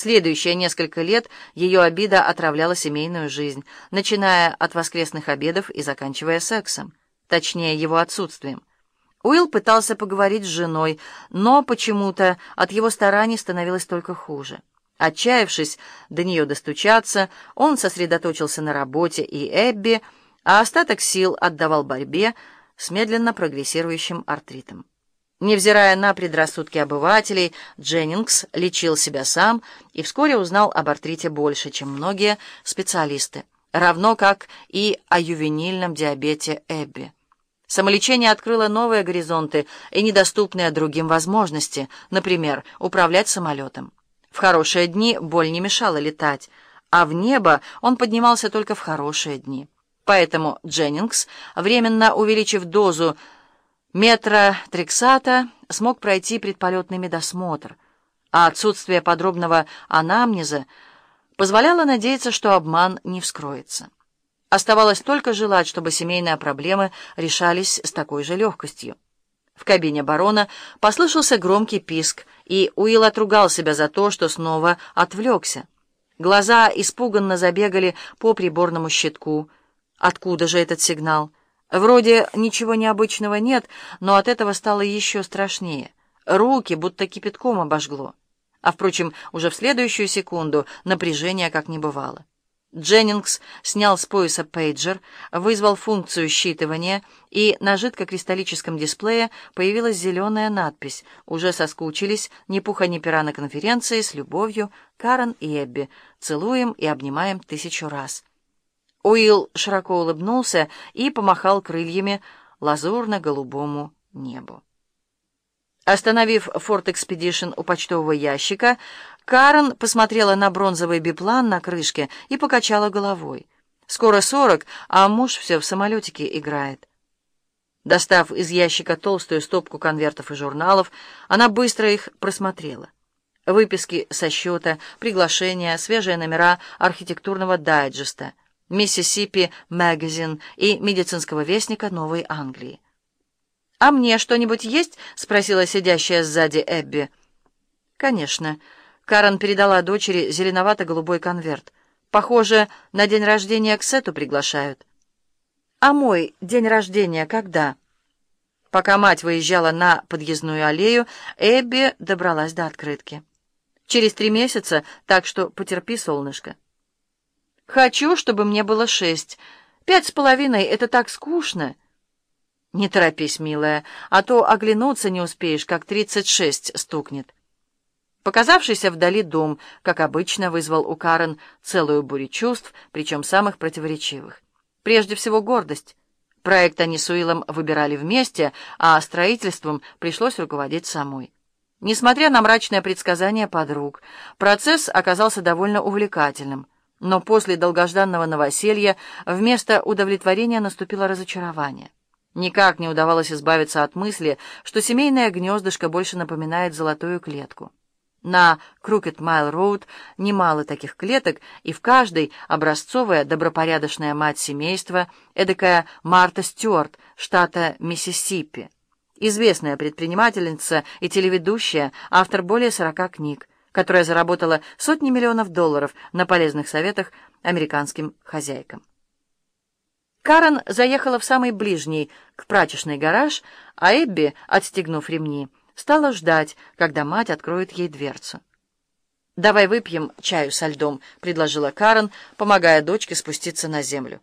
Следующие несколько лет ее обида отравляла семейную жизнь, начиная от воскресных обедов и заканчивая сексом, точнее его отсутствием. Уилл пытался поговорить с женой, но почему-то от его стараний становилось только хуже. Отчаявшись до нее достучаться, он сосредоточился на работе и Эбби, а остаток сил отдавал борьбе с медленно прогрессирующим артритом. Невзирая на предрассудки обывателей, Дженнингс лечил себя сам и вскоре узнал об артрите больше, чем многие специалисты, равно как и о ювенильном диабете Эбби. Самолечение открыло новые горизонты и недоступные другим возможности, например, управлять самолетом. В хорошие дни боль не мешала летать, а в небо он поднимался только в хорошие дни. Поэтому Дженнингс, временно увеличив дозу Метро Трексата смог пройти предполетный медосмотр, а отсутствие подробного анамнеза позволяло надеяться, что обман не вскроется. Оставалось только желать, чтобы семейные проблемы решались с такой же легкостью. В кабине барона послышался громкий писк, и Уилл отругал себя за то, что снова отвлекся. Глаза испуганно забегали по приборному щитку. Откуда же этот сигнал? Вроде ничего необычного нет, но от этого стало еще страшнее. Руки будто кипятком обожгло. А, впрочем, уже в следующую секунду напряжение как не бывало. Дженнингс снял с пояса пейджер, вызвал функцию считывания, и на жидкокристаллическом дисплее появилась зеленая надпись «Уже соскучились, ни пуха ни пера на конференции, с любовью, Карен и Эбби. Целуем и обнимаем тысячу раз». Уилл широко улыбнулся и помахал крыльями лазурно-голубому небу. Остановив Форт Экспедишн у почтового ящика, Карен посмотрела на бронзовый биплан на крышке и покачала головой. «Скоро сорок, а муж все в самолетике играет». Достав из ящика толстую стопку конвертов и журналов, она быстро их просмотрела. Выписки со счета, приглашения, свежие номера архитектурного дайджеста — Миссисипи Магазин и медицинского вестника Новой Англии. «А мне что-нибудь есть?» — спросила сидящая сзади Эбби. «Конечно». Карен передала дочери зеленовато-голубой конверт. «Похоже, на день рождения к Сету приглашают». «А мой день рождения когда?» Пока мать выезжала на подъездную аллею, Эбби добралась до открытки. «Через три месяца, так что потерпи, солнышко». Хочу, чтобы мне было шесть. Пять с половиной — это так скучно. Не торопись, милая, а то оглянуться не успеешь, как тридцать шесть стукнет. Показавшийся вдали дом, как обычно, вызвал у Карен целую бурю чувств, причем самых противоречивых. Прежде всего, гордость. Проект они с Уиллом выбирали вместе, а строительством пришлось руководить самой. Несмотря на мрачное предсказание подруг, процесс оказался довольно увлекательным — но после долгожданного новоселья вместо удовлетворения наступило разочарование. Никак не удавалось избавиться от мысли, что семейное гнездышко больше напоминает золотую клетку. На Crooked Mile Road немало таких клеток, и в каждой образцовая добропорядочная мать семейства, эдакая Марта Стюарт, штата Миссисипи. Известная предпринимательница и телеведущая, автор более 40 книг, которая заработала сотни миллионов долларов на полезных советах американским хозяйкам. Карен заехала в самый ближний к прачечной гараж, а Эбби, отстегнув ремни, стала ждать, когда мать откроет ей дверцу. «Давай выпьем чаю со льдом», — предложила Карен, помогая дочке спуститься на землю.